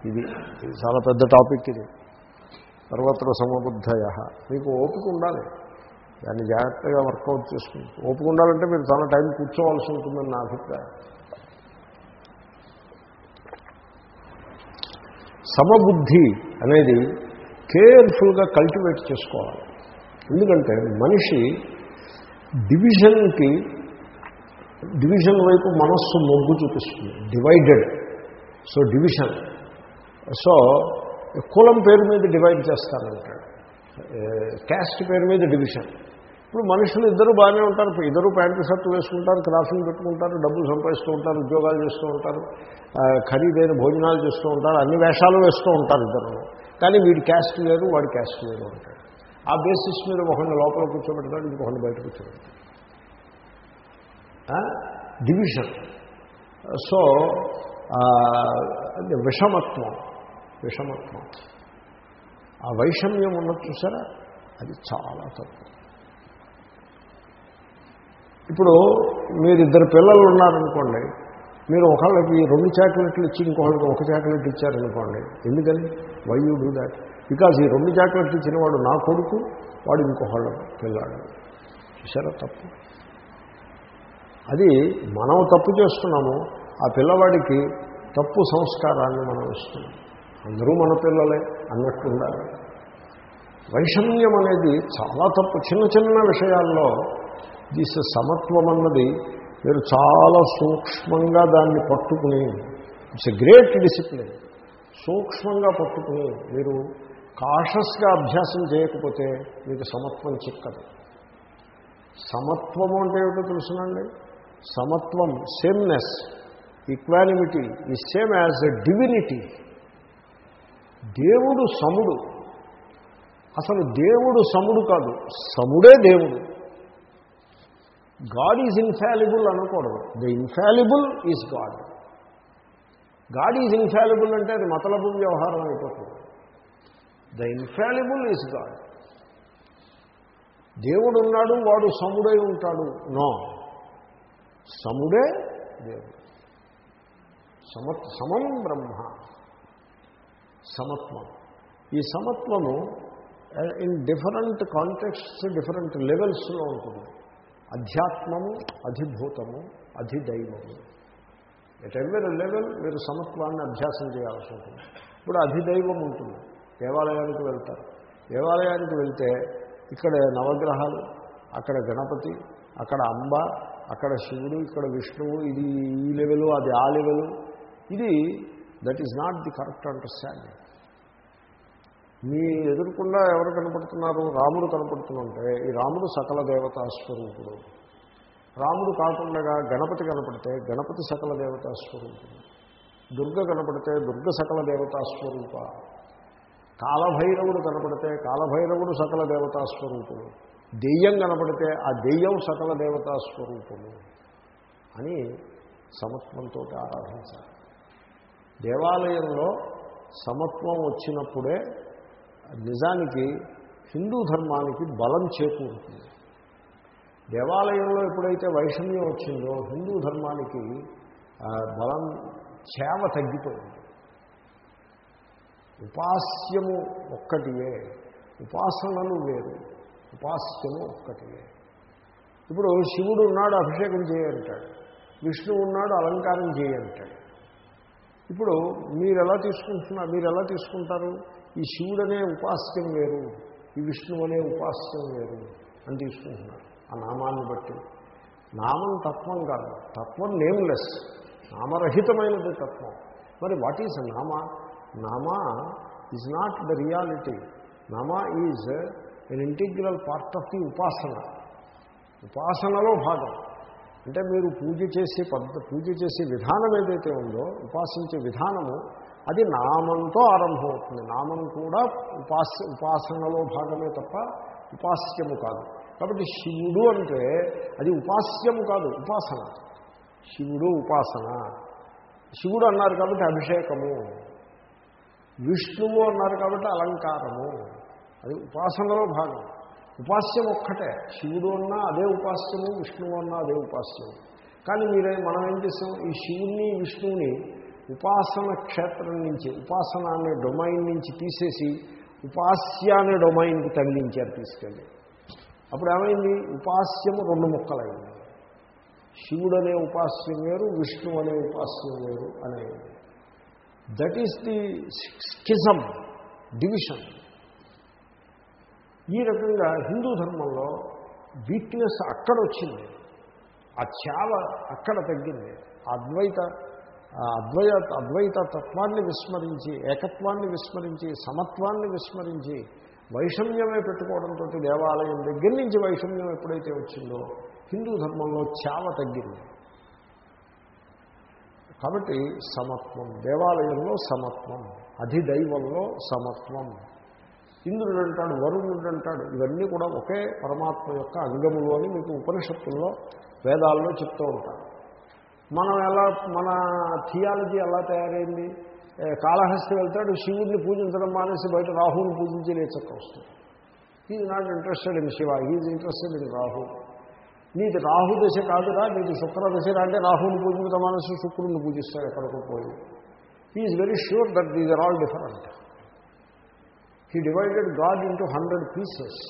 [SPEAKER 1] ఇది చాలా పెద్ద టాపిక్ ఇది. సర్వత్ర సమబుద్ధయ. మీకు ఓపిక ఉండాలి. దాన్ని జాగ్రత్తగా వర్కౌట్ చేసుకుంటుంది ఓపిక ఉండాలంటే మీరు చాలా టైం కూర్చోవాల్సి ఉంటుందని నా అభిప్రాయం. సమబుద్ధి అనేది కేర్ఫుల్గా కల్టివేట్ చేసుకోవాలి. ఎందుకంటే మనిషి డివిజన్కి డివిజన్ వైపు మనస్సు మొగ్గు చూపిస్తుంది. డివైడెడ్. So division. సో కులం పేరు మీద డివైడ్ చేస్తానంటాడు క్యాస్ట్ పేరు మీద డివిజన్. ఇప్పుడు మనుషులు ఇద్దరు బాగానే ఉంటారు. ఇప్పుడు ఇద్దరు ప్యాంటు షర్ట్ వేసుకుంటారు క్రాఫింగ్ పెట్టుకుంటారు డబ్బులు సంపాదిస్తూ ఉంటారు ఉద్యోగాలు చేస్తూ ఉంటారు ఖరీదైన భోజనాలు చేస్తూ ఉంటారు అన్ని వేషాలు వేస్తూ ఉంటారు ఇద్దరు. కానీ వీడి క్యాస్ట్ వేరు వాడి క్యాస్ట్ వేరు ఉంటాడు ఆ బేసిస్ మీద ఒకరిని లోపల కూర్చోబెడతాడు ఇంకొకరిని బయట కూర్చోబెడతాడు. డివిజన్ సో విషమత్వం విషమత్వం. ఆ వైషమ్యం ఉన్నది చూసారా? అది చాలా తప్పు. ఇప్పుడు మీరు ఇద్దరు పిల్లలు ఉన్నారనుకోండి మీరు ఒకళ్ళకి రెండు చాక్లెట్లు ఇచ్చి ఇంకొకళ్ళకి ఒక చాక్లెట్ ఇచ్చారనుకోండి ఎందుకని? Why you do that because ఈ రెండు చాక్లెట్లు ఇచ్చిన వాడు నా కొడుకు వాడు ఇంకొకళ్ళ పిల్లాడు. చూసారా తప్పు? అది మనం తప్పు చేస్తున్నాము ఆ పిల్లవాడికి తప్పు సంస్కారాన్ని మనం ఇస్తున్నాం. అందరూ మన పిల్లలే అన్నట్టుండాలి. వైషమ్యం అనేది చాలా తప్పు. చిన్న చిన్న విషయాల్లో దిస్ సమత్వం అన్నది మీరు చాలా సూక్ష్మంగా దాన్ని పట్టుకుని ఇట్స్ ఎ గ్రేట్ డిసిప్లిన్. సూక్ష్మంగా పట్టుకుని మీరు కాషస్గా అభ్యాసం చేయకపోతే మీకు సమత్వం చిక్కదు. సమత్వము అంటే ఏమిటో తెలుసునండి? సమత్వం సేమ్నెస్ ఈక్వానిమిటీ ఈ సేమ్ యాజ్ ఎ డివినిటీ దేవుడు సముడు. అసలు దేవుడు సముడు కాదు సముడే దేవుడు. గాడ్ ఈజ్ ఇన్ఫాలిబుల్ అనకూడదు. The infallible is God God is infallible అంటే అది మతలబు వ్యవహారం అయిపోతుంది. ద ఇన్ఫాలిబుల్ ఈజ్ గాడ్ దేవుడు ఉన్నాడు వాడు సముడై ఉంటాడు. నో సముడే దేవుడు. సమత్ సమం బ్రహ్మ. సమత్వం. ఈ సమత్వము ఇన్ డిఫరెంట్ కాంటెక్ట్స్ డిఫరెంట్ లెవెల్స్లో ఉంటుంది. అధ్యాత్మము అధిభూతము అధిదైవము. ఎట్ ఎవరి లెవెల్ మీరు సమత్వాన్ని అభ్యాసం చేయాల్సి ఉంటుంది. ఇప్పుడు అధిదైవం ఉంటుంది. దేవాలయానికి వెళ్తారు. దేవాలయానికి వెళ్తే ఇక్కడ నవగ్రహాలు అక్కడ గణపతి అక్కడ అంబ అక్కడ శివుడు ఇక్కడ విష్ణువు ఇది ఈ లెవెలు అది ఆ లెవెలు ఇది that is not the correct understanding మీ ఎదురుకుండా ఎవరు కనపడుతున్నారు? రాముడు కనపడుతుంటే ఈ రాముడు సకల దేవతా స్వరూపుడు రాముడు కాకుండా గణపతి కనపడితే గణపతి సకల దేవతా స్వరూపుడు దుర్గ కనపడితే దుర్గ సకల దేవతా స్వరూప కాలభైరవుడు కనపడితే కాలభైరవుడు సకల దేవతా స్వరూపుడు దెయ్యం కనపడితే ఆ దెయ్యం సకల దేవతా స్వరూపము అని సమత్వంతో ఆరాధించాలి. దేవాలయంలో సమత్వం వచ్చినప్పుడే నిజానికి హిందూ ధర్మానికి బలం చేకూరుతుంది. దేవాలయంలో ఎప్పుడైతే వైషమ్యం వచ్చిందో హిందూ ధర్మానికి బలం చేవ తగ్గిపోయింది. ఉపాస్యము ఒక్కటియే ఉపాసనలు వేరు ఉపాస్యము ఒక్కటియే. ఇప్పుడు శివుడు ఉన్నాడు అభిషేకం చేయంటాడు విష్ణువు ఉన్నాడు అలంకారం చేయంటాడు ఇప్పుడు మీరు ఎలా తీసుకుంటున్నారు మీరు ఎలా తీసుకుంటారు? ఈ శివుడనే ఉపాస్యం వేరు ఈ విష్ణువు అనే ఉపాస్యం వేరు అని తీసుకుంటున్నారు ఆ నామాన్ని బట్టి. నామం తత్వం కాదు. తత్వం నేమ్లెస్ నామరహితమైనది తత్వం. మరి వాట్ ఈజ్ నామ? నామ ఈజ్ నాట్ ద రియాలిటీ నామ is an integral part of the ఉపాసన. ఉపాసనలో భాగం. అంటే మీరు పూజ చేసే పద్ధ పూజ చేసే విధానం ఏదైతే ఉందో ఉపాసించే విధానము అది నామంతో ఆరంభమవుతుంది. నామం కూడా ఉపాస ఉపాసనలో భాగమే తప్ప ఉపాస్యము కాదు. కాబట్టి శివుడు అంటే అది ఉపాస్యము కాదు ఉపాసన. శివుడు ఉపాసన. శివుడు అన్నారు కాబట్టి అభిషేకము. విష్ణువు అన్నారు కాబట్టి అలంకారము. అది ఉపాసనలో భాగం. ఉపాస్యం ఒక్కటే. శివుడు అన్నా అదే ఉపాస్యము విష్ణువు అన్నా అదే ఉపాస్యము. కానీ మీరే మనం ఏం చేస్తాం? ఈ శివుణ్ణి విష్ణువుని ఉపాసన క్షేత్రం నుంచి ఉపాసన అనే డొమైన్ నుంచి తీసేసి ఉపాస్య అనే డొమైన్కి తగిలించారు తీసుకెళ్ళి. అప్పుడు ఏమైంది ఉపాస్యము రెండు ముక్కలైంది. శివుడు అనే ఉపాస్యం వేరు విష్ణు అనే ఉపాస్యం వేరు అనేది that is the schism division ఈ రకంగా హిందూ ధర్మంలో వీక్నెస్ అక్కడ వచ్చింది ఆ చావ అక్కడ తగ్గింది. అద్వైత అద్వయ అద్వైత తత్వాన్ని విస్మరించి ఏకత్వాన్ని విస్మరించి సమత్వాన్ని విస్మరించి వైషమ్యమే పెట్టుకోవడంతో దేవాలయం దగ్గర నుంచి వైషమ్యం ఎప్పుడైతే వచ్చిందో హిందూ ధర్మంలో చావ తగ్గింది. కాబట్టి సమత్వం దేవాలయంలో సమత్వం అధిదైవంలో సమత్వం. ఇంద్రుడు అంటాడు వరుణుడు అంటాడు ఇవన్నీ కూడా ఒకే పరమాత్మ యొక్క అంగములు అని మీకు ఉపనిషత్తుల్లో వేదాల్లో చెప్తూ ఉంటారు. మనం ఎలా మన థియాలజీ ఎలా తయారైంది? కాళహస్తి వెళ్తాడు శివుడిని పూజించడం మానేసి బయట రాహుని పూజించి లేచక్క వస్తుంది is not interested in Shiva is interested in Rahu నీది రాహు దశ కాదురా నీది శుక్ర దశ అంటే రాహుని పూజించడం మానేసి శుక్రుడిని పూజిస్తాడు ఎక్కడికి పోయి. Is very sure that these are all different he divided God into hundred pieces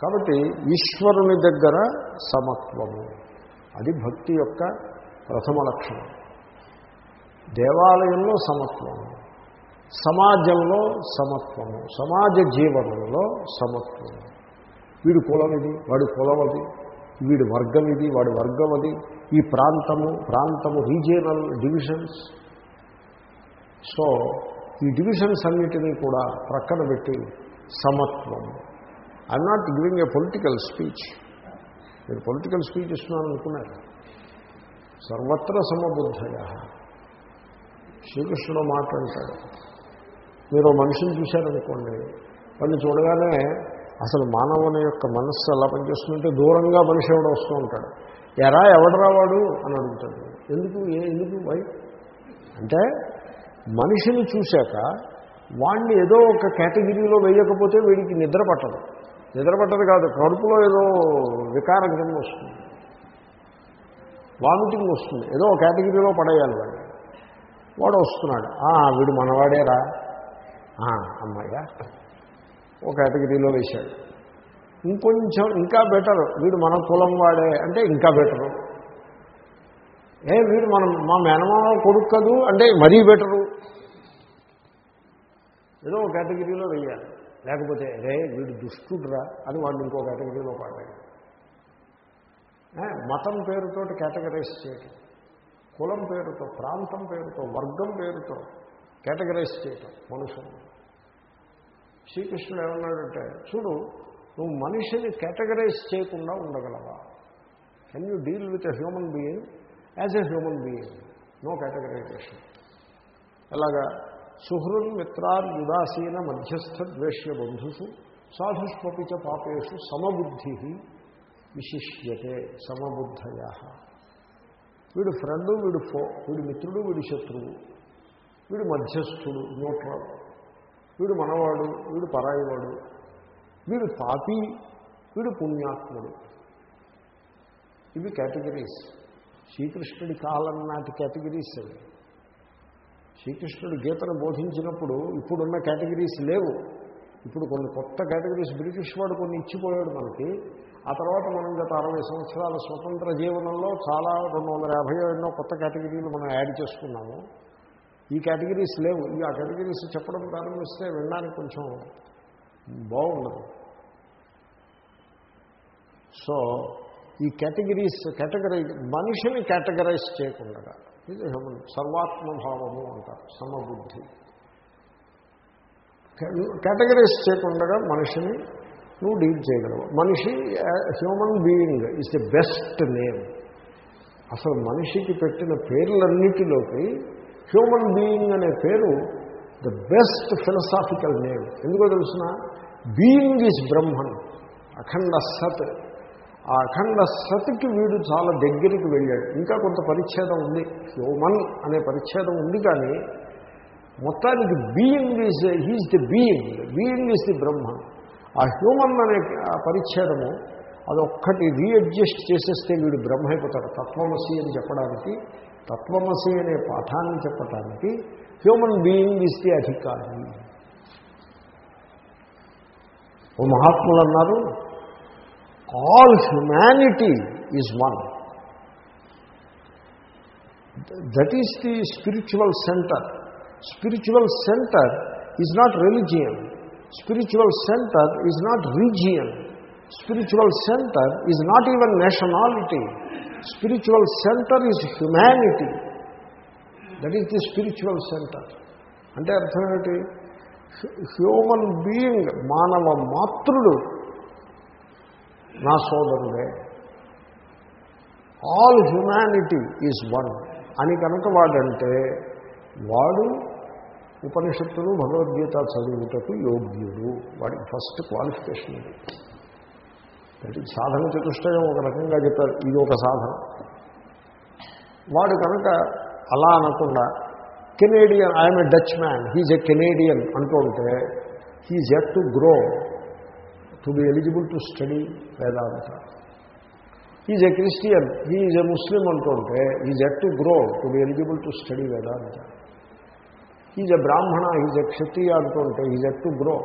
[SPEAKER 1] కాబట్టి ఈశ్వరుని దగ్గర సమత్వము. అది భక్తి యొక్క ప్రథమ లక్షణం. దేవాలయంలో సమత్వము సమాజంలో సమత్వము సమాజ జీవనంలో సమత్వము. వీడి కులం ఇది వాడి కులం అది వీడి వర్గం ఇది వాడి వర్గం అది ఈ ప్రాంతము ప్రాంతము రీజియనల్ డివిజన్స్. సో ఈ డివిజన్స్ అన్నిటినీ కూడా ప్రక్కన పెట్టి సమత్వం. I'm not giving a political speech. మీరు పొలిటికల్ స్పీచ్ ఇస్తున్నాను అనుకున్నారు. సర్వత్ర సమబుద్ధయ. శ్రీకృష్ణుడు మాట అంటాడు. మీరు మనిషిని చూశారనుకోండి వాళ్ళు చూడగానే అసలు మానవుని యొక్క మనస్సు ఎలా పనిచేస్తుందంటే దూరంగా మనిషి ఎవడో వస్తూ ఉంటాడు. ఎరా ఎవడరా వాడు? అని అడుగుతాడు. ఎందుకు? ఏ ఎందుకు? వై? అంటే మనిషిని చూశాక వాణ్ణి ఏదో ఒక కేటగిరీలో వేయకపోతే వీడికి నిద్ర పట్టదు. నిద్రపట్టదు కాదు కడుపులో ఏదో వికారం కింద వస్తుంది. వామిటింగ్ వస్తుంది. ఏదో ఒక కేటగిరీలో పడేయాలి వాడు వాడు వస్తున్నాడు. వీడు మనవాడేరా. అమ్మాయ్యా. ఒక కేటగిరీలో వేశాడు. ఇంకొంచెం ఇంకా బెటర్ వీడు మన కులం వాడే అంటే ఇంకా బెటరు ఏ వీడు మనం మా మేనమామ కొడుకు కదూ అంటే మరీ బెటరు ఏదో ఒక కేటగిరీలో వెయ్యాలి లేకపోతే రే వీడు దుష్టుడురా అని వాళ్ళు ఇంకో కేటగిరీలో పాడాడు మతం పేరుతో కేటగరైజ్ చేయటం కులం పేరుతో ప్రాంతం పేరుతో వర్గం పేరుతో కేటగరైజ్ చేయటం మనుషులు. శ్రీకృష్ణుడు ఏమన్నాడంటే చూడు నువ్వు మనిషిని కేటగరైజ్ చేయకుండా ఉండగలవా? Can you deal with a human being as a human being no categorisation ఎలాగా? సుహృన్ మిత్రాన్ ఉదాసీన మధ్యస్థ ద్వేష్య బంధుషు సాధుష్పపిచ పాపేషు సమబుద్ధి విశిష్యతే సమబుద్ధయ. వీడు ఫ్రెండు వీడు ఫో వీడు మిత్రుడు వీడు శత్రువు వీడు మధ్యస్థుడు న్యూట్రల్. వీడు మనవాడు వీడు పరాయివాడు వీడు పాపి వీడు పుణ్యాత్ముడు. ఇవి కేటగిరీస్. శ్రీకృష్ణుడి కాలం నాటి కేటగిరీస్ అవి. శ్రీకృష్ణుడు గీతను బోధించినప్పుడు ఇప్పుడున్న కేటగిరీస్ లేవు. ఇప్పుడు కొన్ని కొత్త కేటగిరీస్ బ్రిటిష్ వాడు కొన్ని ఇచ్చిపోయాడు మనకి. ఆ తర్వాత మనం గత అరవై సంవత్సరాల స్వతంత్ర జీవనంలో చాలా రెండు వందల యాభై ఎన్నో కొత్త కేటగిరీలు మనం యాడ్ చేసుకున్నాము. ఈ కేటగిరీస్ లేవు. ఈ ఆ కేటగిరీస్ చెప్పడం ప్రారంభిస్తే వినడానికి కొంచెం బాగుండదు. సో ఈ కేటగిరీస్ కేటగరైజ్ మనిషిని కేటగరైజ్ చేయకుండా ఇది హ్యూమన్ సర్వాత్మభావము అంటారు సమబుద్ధి. కేటగరైజ్ చేయకుండా మనిషిని నువ్వు డీల్ చేయగలవు. మనిషి human being is the best name. అసలు మనిషికి పెట్టిన పేర్లన్నిటిలోకి హ్యూమన్ బీయింగ్ అనే పేరు ద బెస్ట్ ఫిలసాఫికల్ నేమ్. ఎందుకో తెలుసిన? బీయింగ్ ఈజ్ బ్రహ్మన్ అఖండ సత్. ఆ అఖండ సతికి వీడు చాలా దగ్గరికి వెళ్ళాడు. ఇంకా కొంత పరిచ్ఛేదం ఉంది. హ్యూమన్ అనే పరిచ్ఛేదం ఉంది కానీ మొత్తానికి being is he's the being being is the Brahma ఆ హ్యూమన్ అనే ఆ పరిచ్ఛేదము అదొక్కటి రీఅడ్జస్ట్ చేసేస్తే వీడు బ్రహ్మ అయిపోతాడు. తత్వమసి అని చెప్పడానికి తత్వమసి అనే పాఠాన్ని చెప్పడానికి హ్యూమన్ బీయింగ్ ఈజ్ ది అధికారి. ఓ మహాత్ములు అన్నారు all humanity is one that is the spiritual centre spiritual centre is not religion spiritual centre is not region spiritual centre is not even nationality spiritual centre is humanity that is the spiritual centre అంటే అర్థం ఏమిటి హ్యూమన్ బీయింగ్ మానవ మాతృడు నా సోదరుడే. ఆల్ హ్యుమానిటీ ఈజ్ వన్ అని కనుక వాడంటే వాడు ఉపనిషత్తులు భగవద్గీత చదువుటకు యోగ్యుడు. వాడికి ఫస్ట్ క్వాలిఫికేషన్ ఇది. అంటే సాధన చతుష్టయం ఒక రకంగా చెప్పారు. ఇది ఒక సాధన. వాడు కనుక అలా అనకుండా Canadian I'm a Dutch man he's a Canadian అంటుంటే he's yet to grow to be eligible to study Vedanta is a Christian he is a Muslim అంటుంటే is yet to grow to be eligible to study Vedanta is a Brahmana he's a Kshatriya అంటుంటే is yet to grow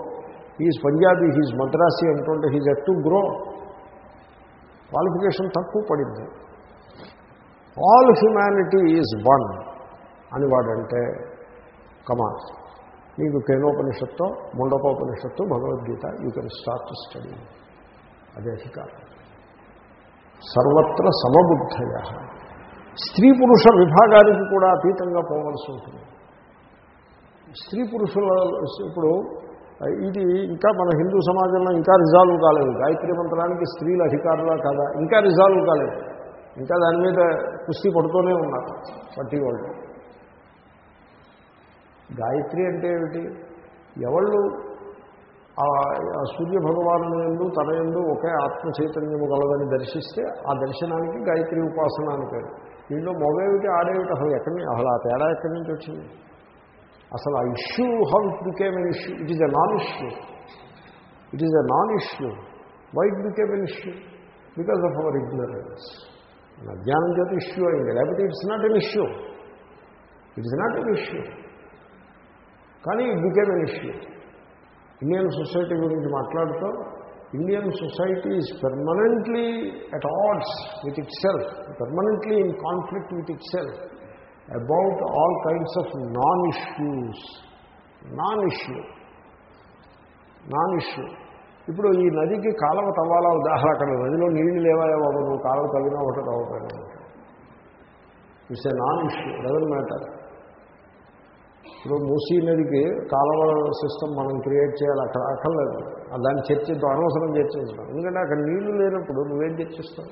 [SPEAKER 1] he's Punjabi he's Madrasi అంటుంటే he's yet to grow qualification తక్కువ పడింది. ఆల్ హ్యుమానిటీ ఈజ్ వన్ అని వాడంటే కమా నీకు Kenopanishad Mundakopanishad Bhagavad Gita you can start study అదే అధికారం. సర్వత్ర సమబుద్ధయ. స్త్రీ పురుష విభాగానికి కూడా అతీతంగా పోవలసి ఉంటుంది. స్త్రీ పురుషుల ఇప్పుడు ఇది ఇంకా మన హిందూ సమాజంలో ఇంకా రిజాల్వ్ కాలేదు. గాయత్రి మంత్రానికి స్త్రీల అధికారులా కాదా? ఇంకా రిజాల్వ్ కాలేదు. ఇంకా దాని మీద కుస్తీ పడుతూనే ఉన్నారు. పట్టి వాళ్ళు గాయత్రి అంటే ఏమిటి? ఎవళ్ళు ఆ సూర్య భగవాను ఎందు తన ఎందు ఒకే ఆత్మ చైతన్యము గలదని దర్శిస్తే ఆ దర్శనానికి గాయత్రి ఉపాసన అని పేరు. దీంట్లో మొగేమిటి ఆడేమిటి? అసలు ఎక్కడి అసలు ఆ తేడా ఎక్కడి నుంచి వచ్చింది? అసలు ఆ issue how it became an issue? It is a non issue. It is a non issue. Why it became an issue? Because of our ignorance. అజ్ఞానం చేత ఇష్యూ అయింది. లేకపోతే it's not an issue. It is not an issue. కానీ it became an issue Indian society గురించి మాట్లాడుతూ Indian society is permanently at odds with itself permanently in conflict with itself about all kinds of non issues non issue non issue ఇప్పుడు ఈ నదికి కాలువ తవ్వాలా ఉదాహరణ అక్కడ నదిలో నీళ్ళు లేవాయో బాబు? నువ్వు కాలువ తవ్వినా ఒకటి తవ్వకపోయినా it's a non issue doesn't matter ఇప్పుడు మూసీ నదికి కాలువ సిస్టమ్ మనం క్రియేట్ చేయాలి అక్కడ అక్కర్లేదు. దాన్ని చర్చిద్దాం అనవసరం చర్చించడం ఎందుకంటే అక్కడ నీళ్ళు లేనప్పుడు నువ్వేం చర్చిస్తావు?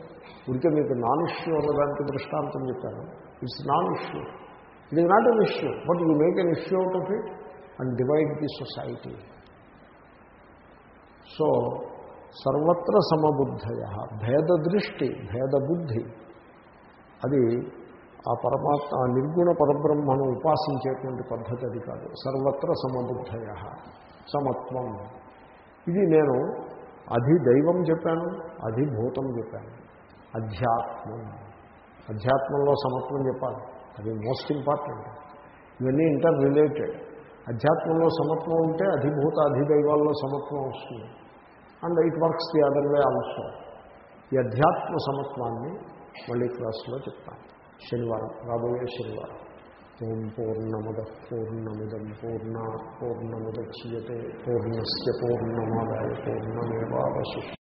[SPEAKER 1] ఉడికే మీకు నాన్ ఇష్యూ ఉన్నదానికి దృష్టాంతం చెప్పాను. It's non issue it is not an issue but you make an issue out of it and divide the society so సర్వత్ర సమబుద్ధయ భేద దృష్టి భేద బుద్ధి. అది ఆ పరమాత్మ ఆ నిర్గుణ పరబ్రహ్మను ఉపాసించేటువంటి పద్ధతి అది కాదు. సర్వత్ర సమబుద్ధయ సమత్వం. ఇది నేను అధిదైవం చెప్పాను అధిభూతం చెప్పాను. అధ్యాత్మం. అధ్యాత్మంలో సమత్వం చెప్పాలి. అది మోస్ట్ ఇంపార్టెంట్. ఇవన్నీ ఇంటర్ రిలేటెడ్ అధ్యాత్మంలో సమత్వం ఉంటే అధిభూత అధిదైవాల్లో సమత్వం వస్తుంది. And it works the other way also. ఈ అధ్యాత్మ సమత్వాన్ని మళ్ళీ క్లాస్లో చెప్తాను. శనివారం రాబోయే శనివారం. ఓం పూర్ణముద పూర్ణమిదం పూర్ణ పూర్ణముద్యతే పూర్ణస్ పూర్ణమాదాయ పూర్ణమేవాశిష్యం